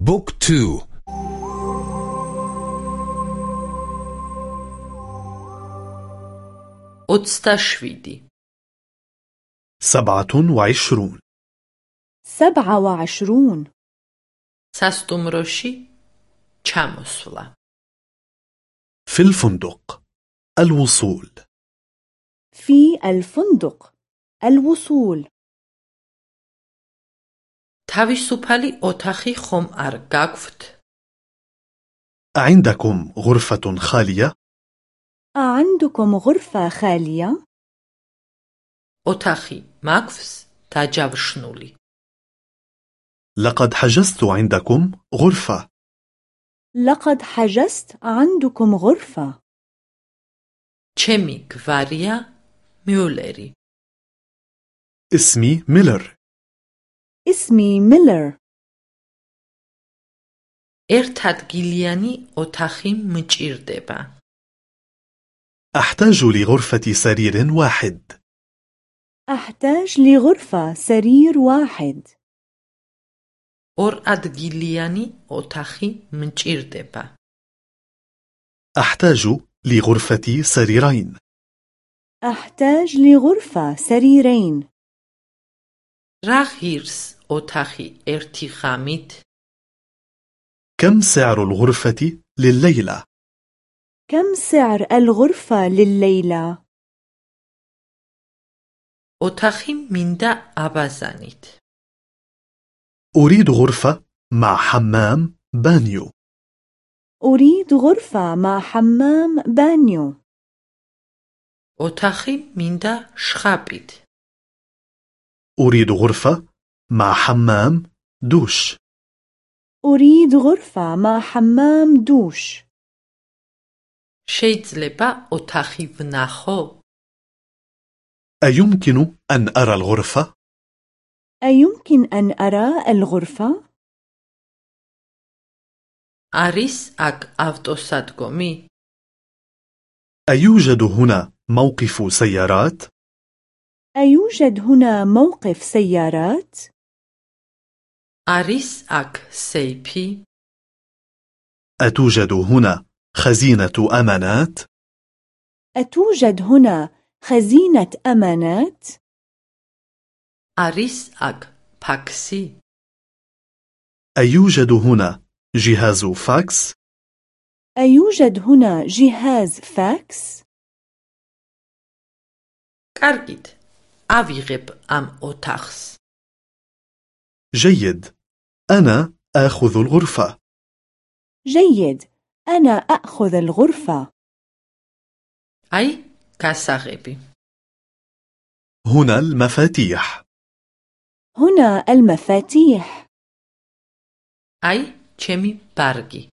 بوك تو أتستشفيدي سبعة وعشرون. سبعة وعشرون. ساستمروشي چاموسولا في الفندق. الوصول. في الفندق. الوصول. თავისუფალი ოთახი ხომ არ გაგვთ? عندكم غرفة خالية؟ أعندكم غرفة خالية؟ ოთახი მაქვს დაჯავშნული. لقد حجزت عندكم غرفة لقد حجزت عندكم غرفة. ჩემი გვარია მიულერი. اسمي ميلر اسمي ميلر. ერთადგილიანი ოთახი მჭირდება. أحتاج لغرفة سرير واحد أحتاج لغرفة سرير واحد. ორადგილიანი ოთახი მჭირდება. أحتاج لغرفة سريرين أحتاج لغرفة سريرين. რა ღირს ოთახი ერთი ღამით? كم سعر الغرفة لليلة؟ كم سعر الغرفة لليلة؟ ოთახი მინდა აბაზანით. أريد غرفة مع حمام بانيو أريد غرفة مع حمام بانيو. ოთახი მინდა შხაპით. أريد غرفة مع حمام دوش أريد غرفة مع حمام دوش. შეიძლება ოთახი ვნახო? أيمكن أن أرى الغرفة؟ أيمكن أن أرى الغرفة؟ არის აქ ავტოსადგომი? أيوجد هنا موقف سيارات؟ أيوجد هنا موقف سيارات؟ არის აქ სეიფი? أتوجد هنا خزينة أمانات؟ أتوجد هنا خزينة أمانات؟ არის აქ ფაქსი? أيوجد هنا جهاز فاكس؟ أيوجد هنا جهاز فاكس؟ კარგით. ავიღებ ამ ოთახს. جيد أنا آخذ الغرفة جيد أنا أخذ الغرفة აი, გასაღები. هنا المفاتيح هنا المفاتيح აი, ჩემი ბარგი.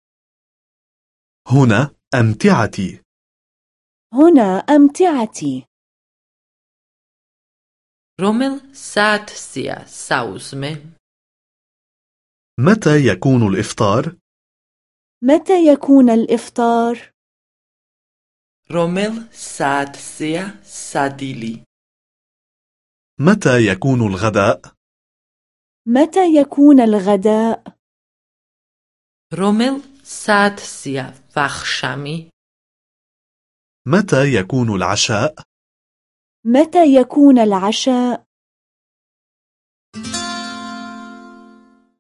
هنا أمتعتي هنا أمتعتي რომელ საათზეა საუზმე? متى يكون الإفطار؟ متى يكون الإفطار؟ რომელ საათზეა სადილი? متى يكون الغداء؟ متى يكون الغداء؟ რომელ საათზეა ვახშამი? متى يكون العشاء؟ متى يكون العشاء؟